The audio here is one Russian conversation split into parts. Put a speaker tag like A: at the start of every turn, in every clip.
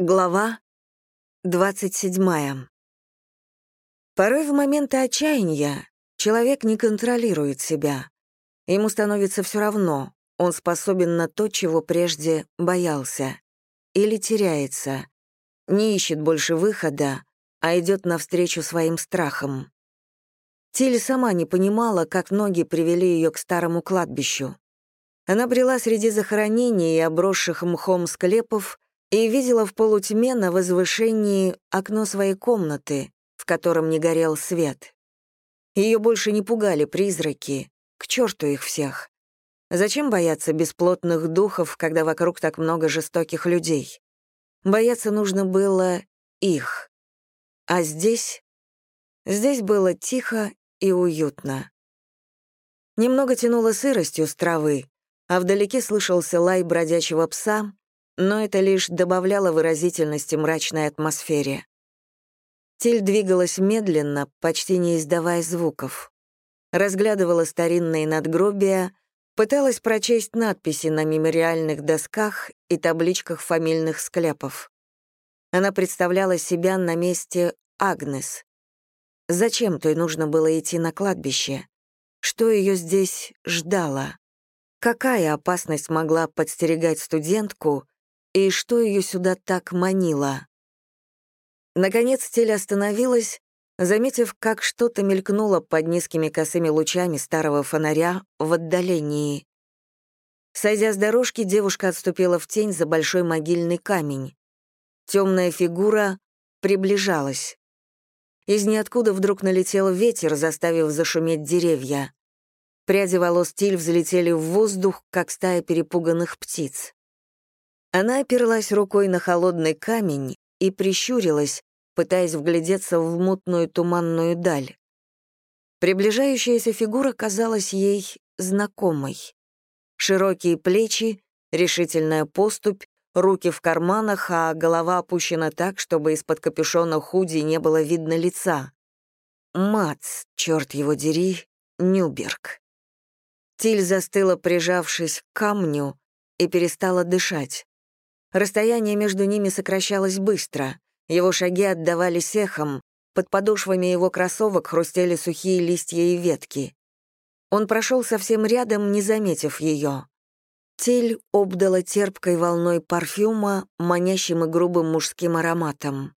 A: Глава 27. Порой в моменты отчаяния человек не контролирует себя. Ему становится все равно, он способен на то, чего прежде боялся. Или теряется, не ищет больше выхода, а идет навстречу своим страхам. Тиль сама не понимала, как ноги привели ее к старому кладбищу. Она брела среди захоронений и обросших мхом склепов, и видела в полутьме на возвышении окно своей комнаты, в котором не горел свет. Ее больше не пугали призраки, к черту их всех. Зачем бояться бесплотных духов, когда вокруг так много жестоких людей? Бояться нужно было их. А здесь? Здесь было тихо и уютно. Немного тянуло сыростью с травы, а вдалеке слышался лай бродячего пса, но это лишь добавляло выразительности мрачной атмосфере. Тиль двигалась медленно, почти не издавая звуков. Разглядывала старинные надгробия, пыталась прочесть надписи на мемориальных досках и табличках фамильных склепов. Она представляла себя на месте Агнес. Зачем той нужно было идти на кладбище? Что ее здесь ждало? Какая опасность могла подстерегать студентку, и что ее сюда так манило. Наконец теле остановилась, заметив, как что-то мелькнуло под низкими косыми лучами старого фонаря в отдалении. Сойдя с дорожки, девушка отступила в тень за большой могильный камень. Темная фигура приближалась. Из ниоткуда вдруг налетел ветер, заставив зашуметь деревья. Пряди волос Тиль взлетели в воздух, как стая перепуганных птиц. Она оперлась рукой на холодный камень и прищурилась, пытаясь вглядеться в мутную туманную даль. Приближающаяся фигура казалась ей знакомой. Широкие плечи, решительная поступь, руки в карманах, а голова опущена так, чтобы из-под капюшона худи не было видно лица. Мац, черт его дери, Нюберг. Тиль застыла, прижавшись к камню, и перестала дышать. Расстояние между ними сокращалось быстро. Его шаги отдавались эхом, под подошвами его кроссовок хрустели сухие листья и ветки. Он прошел совсем рядом, не заметив ее. Тель обдала терпкой волной парфюма, манящим и грубым мужским ароматом.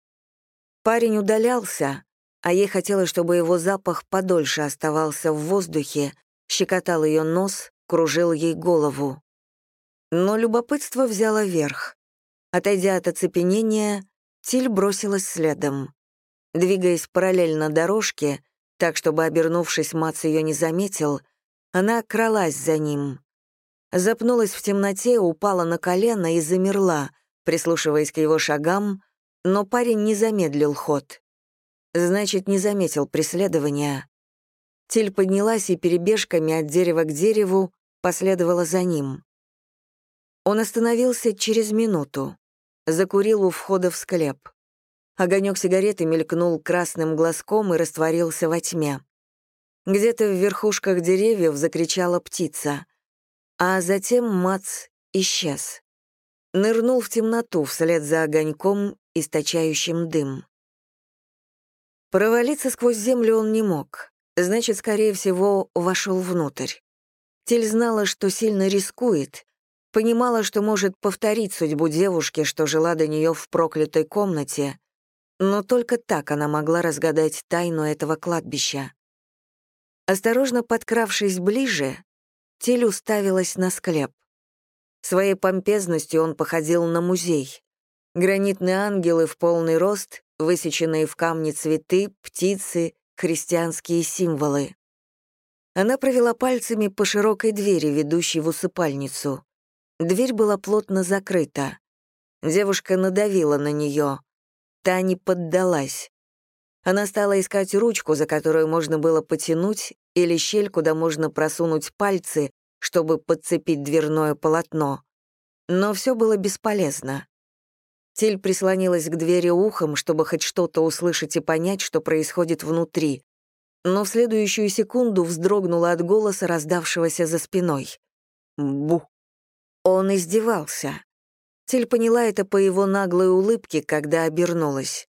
A: Парень удалялся, а ей хотелось, чтобы его запах подольше оставался в воздухе, щекотал ее нос, кружил ей голову. Но любопытство взяло верх. Отойдя от оцепенения, Тиль бросилась следом. Двигаясь параллельно дорожке, так, чтобы, обернувшись, Мац ее не заметил, она кралась за ним. Запнулась в темноте, упала на колено и замерла, прислушиваясь к его шагам, но парень не замедлил ход. Значит, не заметил преследования. Тиль поднялась и перебежками от дерева к дереву последовала за ним. Он остановился через минуту закурил у входа в склеп. Огонек сигареты мелькнул красным глазком и растворился во тьме. Где-то в верхушках деревьев закричала птица, а затем Мац исчез. Нырнул в темноту вслед за огоньком, источающим дым. Провалиться сквозь землю он не мог, значит, скорее всего, вошел внутрь. Тель знала, что сильно рискует, Понимала, что может повторить судьбу девушки, что жила до нее в проклятой комнате, но только так она могла разгадать тайну этого кладбища. Осторожно подкравшись ближе, Тиль уставилась на склеп. Своей помпезностью он походил на музей. Гранитные ангелы в полный рост, высеченные в камне цветы, птицы, христианские символы. Она провела пальцами по широкой двери, ведущей в усыпальницу. Дверь была плотно закрыта. Девушка надавила на нее. Та не поддалась. Она стала искать ручку, за которую можно было потянуть, или щель, куда можно просунуть пальцы, чтобы подцепить дверное полотно. Но все было бесполезно. Тиль прислонилась к двери ухом, чтобы хоть что-то услышать и понять, что происходит внутри. Но в следующую секунду вздрогнула от голоса, раздавшегося за спиной. «Бух!» Он издевался. Тиль поняла это по его наглой улыбке, когда обернулась.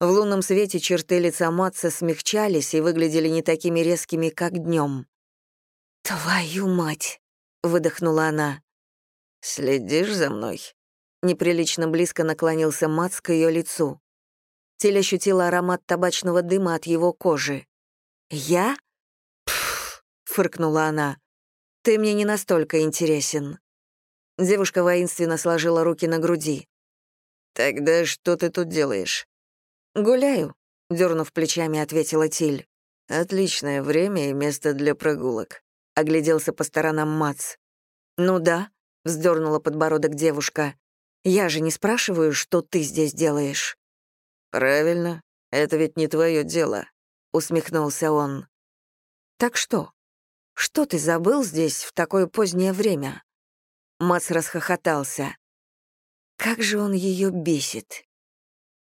A: В лунном свете черты лица Матса смягчались и выглядели не такими резкими, как днем. «Твою мать!» — выдохнула она.
B: «Следишь за мной?»
A: Неприлично близко наклонился Мац к ее лицу. Тель ощутила аромат табачного дыма от его кожи. «Я?» Фыркнула она. «Ты мне не настолько интересен». Девушка воинственно сложила руки на груди.
B: «Тогда что ты тут делаешь?»
A: «Гуляю», — дернув плечами, ответила Тиль.
B: «Отличное время и место для прогулок», — огляделся по сторонам Мац.
A: «Ну да», — вздернула подбородок девушка. «Я же не спрашиваю, что ты здесь делаешь».
B: «Правильно, это ведь не твое дело», — усмехнулся он.
A: «Так что? Что ты забыл здесь в такое позднее время?» Мац расхохотался. Как же он ее бесит.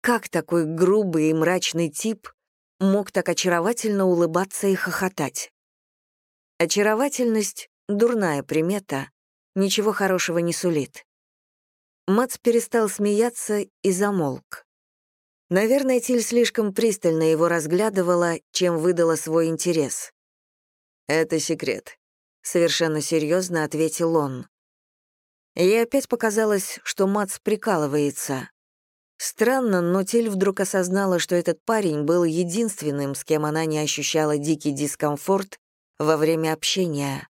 A: Как такой грубый и мрачный тип мог так очаровательно улыбаться и хохотать? Очаровательность — дурная примета, ничего хорошего не сулит. Мац перестал смеяться и замолк. Наверное, Тиль слишком пристально его разглядывала, чем выдала свой интерес.
B: «Это секрет», —
A: совершенно серьезно ответил он. Ей опять показалось, что Мац прикалывается. Странно, но Тиль вдруг осознала, что этот парень был единственным, с кем она не ощущала дикий дискомфорт во время общения.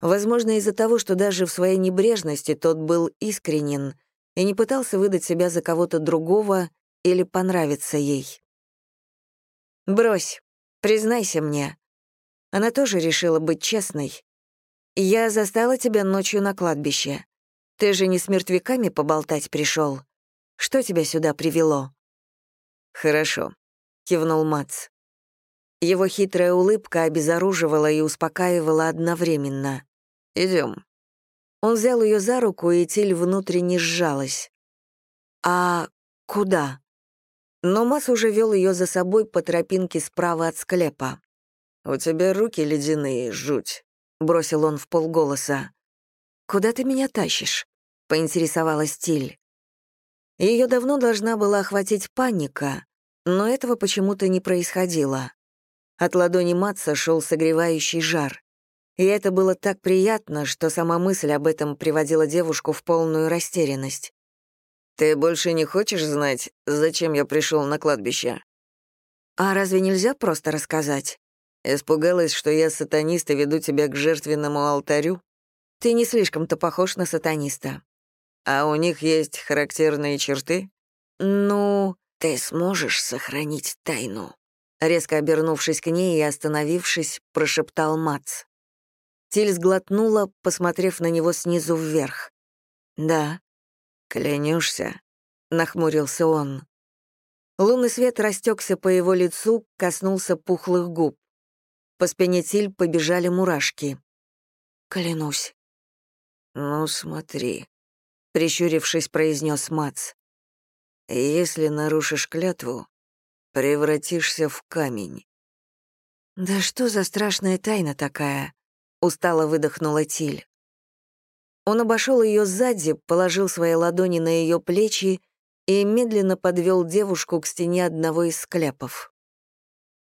A: Возможно, из-за того, что даже в своей небрежности тот был искренен и не пытался выдать себя за кого-то другого или понравиться ей. «Брось, признайся мне». Она тоже решила быть честной. «Я застала тебя ночью на кладбище. Ты же не с мертвяками поболтать пришел. Что тебя сюда привело?»
B: «Хорошо», — кивнул Мац.
A: Его хитрая улыбка обезоруживала и успокаивала одновременно.
B: Идем.
A: Он взял ее за руку, и Тиль внутренне сжалась. «А куда?» Но Мас уже вел ее за собой по тропинке справа от склепа.
B: «У тебя руки ледяные, жуть», — бросил он в полголоса.
A: «Куда ты меня тащишь?» — поинтересовалась Тиль. Ее давно должна была охватить паника, но этого почему-то не происходило. От ладони Матса шел согревающий жар. И это было так приятно, что сама мысль об этом приводила девушку в полную растерянность.
B: «Ты больше не хочешь знать, зачем я пришел на кладбище?»
A: «А разве нельзя просто рассказать?»
B: Испугалась, что я сатанист и веду тебя к жертвенному алтарю?
A: Ты не слишком-то похож на сатаниста.
B: А у них есть характерные черты?
A: Ну, ты сможешь сохранить тайну. Резко обернувшись к ней и остановившись, прошептал Мац. Тиль сглотнула, посмотрев на него снизу вверх. «Да».
B: «Клянешься?»
A: — нахмурился он. Лунный свет растекся по его лицу, коснулся пухлых губ. По спине Тиль побежали мурашки. «Клянусь».
B: «Ну, смотри»,
A: прищурившись, произнес Мац.
B: «Если нарушишь клятву, превратишься в камень».
A: «Да что за страшная тайна такая?» — устало выдохнула Тиль. Он обошел ее сзади, положил свои ладони на ее плечи и медленно подвел девушку к стене одного из скляпов.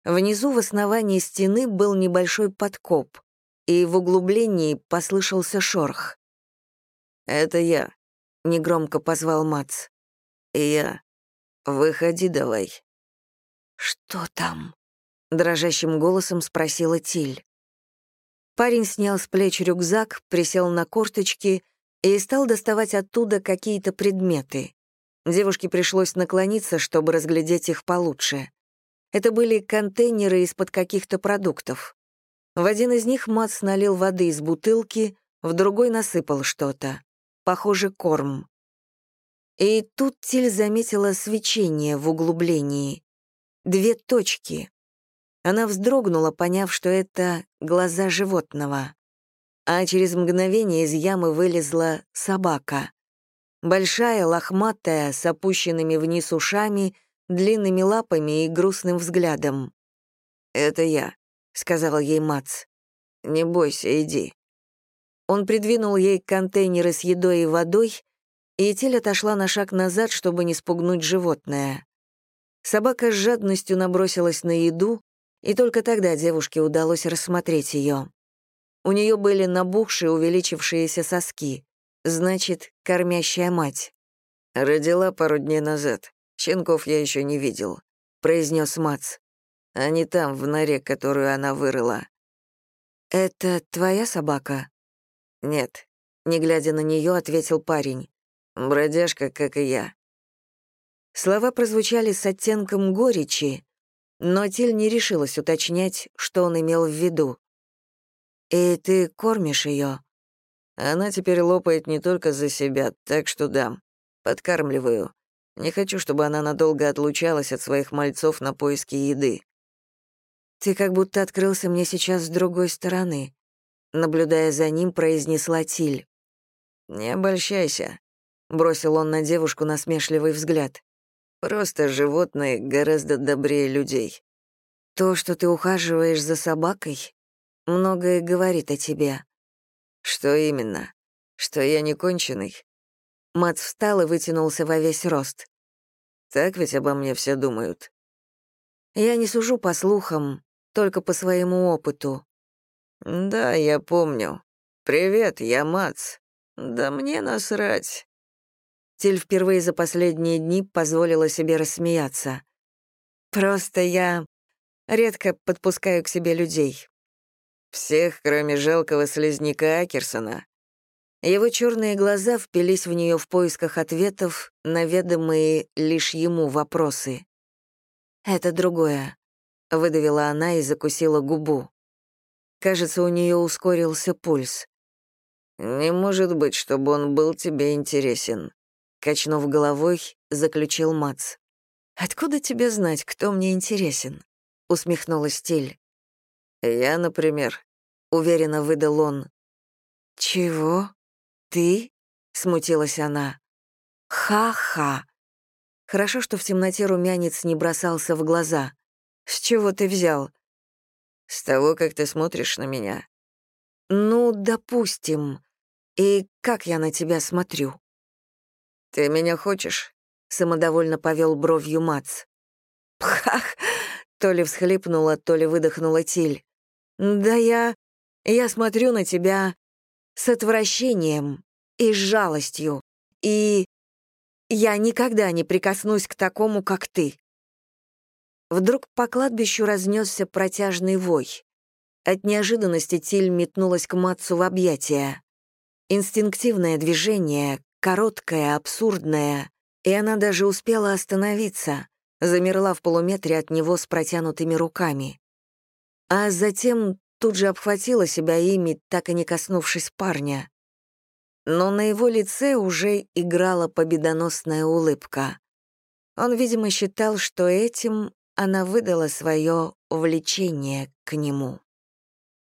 A: Внизу в основании стены был небольшой подкоп, и в углублении послышался шорох.
B: «Это я», —
A: негромко позвал Мац.
B: «И я. Выходи давай».
A: «Что там?» — дрожащим голосом спросила Тиль. Парень снял с плеч рюкзак, присел на корточки и стал доставать оттуда какие-то предметы. Девушке пришлось наклониться, чтобы разглядеть их получше. Это были контейнеры из-под каких-то продуктов. В один из них Мац налил воды из бутылки, в другой насыпал что-то похоже, корм. И тут Тиль заметила свечение в углублении. Две точки. Она вздрогнула, поняв, что это глаза животного. А через мгновение из ямы вылезла собака. Большая, лохматая, с опущенными вниз ушами, длинными лапами и грустным взглядом.
B: «Это я», — сказал ей Мац. «Не бойся, иди».
A: Он придвинул ей контейнеры с едой и водой, и Этель отошла на шаг назад, чтобы не спугнуть животное. Собака с жадностью набросилась на еду, и только тогда девушке удалось рассмотреть ее. У нее были набухшие, увеличившиеся соски. Значит, кормящая мать.
B: «Родила пару дней назад. Щенков я еще не видел», — произнес Мац. «Они там, в норе, которую она вырыла».
A: «Это твоя собака?»
B: «Нет», —
A: не глядя на нее, ответил парень.
B: «Бродяжка, как и я».
A: Слова прозвучали с оттенком горечи, но Тиль не решилась уточнять, что он имел в виду. «И ты кормишь ее?
B: Она теперь лопает не только за себя, так что да, подкармливаю. Не хочу, чтобы она надолго отлучалась от своих мальцов на поиски еды.
A: Ты как будто открылся мне сейчас с другой стороны. Наблюдая за ним, произнесла Тиль.
B: «Не обольщайся», —
A: бросил он на девушку насмешливый взгляд.
B: «Просто животные гораздо добрее людей».
A: То, что ты ухаживаешь за собакой, многое говорит о тебе.
B: Что именно? Что я не конченый?
A: Мац встал и вытянулся во весь рост.
B: Так ведь обо мне все думают.
A: Я не сужу по слухам, только по своему опыту.
B: Да, я помню. Привет, я Мац. Да мне насрать.
A: Тиль впервые за последние дни позволила себе рассмеяться. Просто я редко подпускаю к себе людей.
B: Всех, кроме жалкого слизняка Акерсона.
A: Его черные глаза впились в нее в поисках ответов на ведомые лишь ему вопросы. «Это другое», — выдавила она и закусила губу. Кажется, у нее ускорился пульс.
B: «Не может быть, чтобы он был тебе интересен», — качнув головой, заключил Мац.
A: «Откуда тебе знать, кто мне интересен?» — усмехнулась Тиль.
B: «Я, например», —
A: уверенно выдал он. «Чего? Ты?» — смутилась она. «Ха-ха!» Хорошо, что в темноте румянец не бросался в глаза. «С чего ты взял?»
B: «С того, как ты смотришь на меня».
A: «Ну, допустим. И как я на тебя смотрю?»
B: «Ты меня хочешь?»
A: — самодовольно повел бровью Мац. «Пхах!» — то ли всхлипнула, то ли выдохнула Тиль. «Да я... я смотрю на тебя с отвращением и с жалостью, и... я никогда не прикоснусь к такому, как ты». Вдруг по кладбищу разнесся протяжный вой. От неожиданности Тиль метнулась к Матсу в объятия. Инстинктивное движение, короткое, абсурдное, и она даже успела остановиться, замерла в полуметре от него с протянутыми руками а затем тут же обхватила себя ими, так и не коснувшись парня. Но на его лице уже играла победоносная улыбка. Он, видимо, считал, что этим она выдала свое влечение к нему.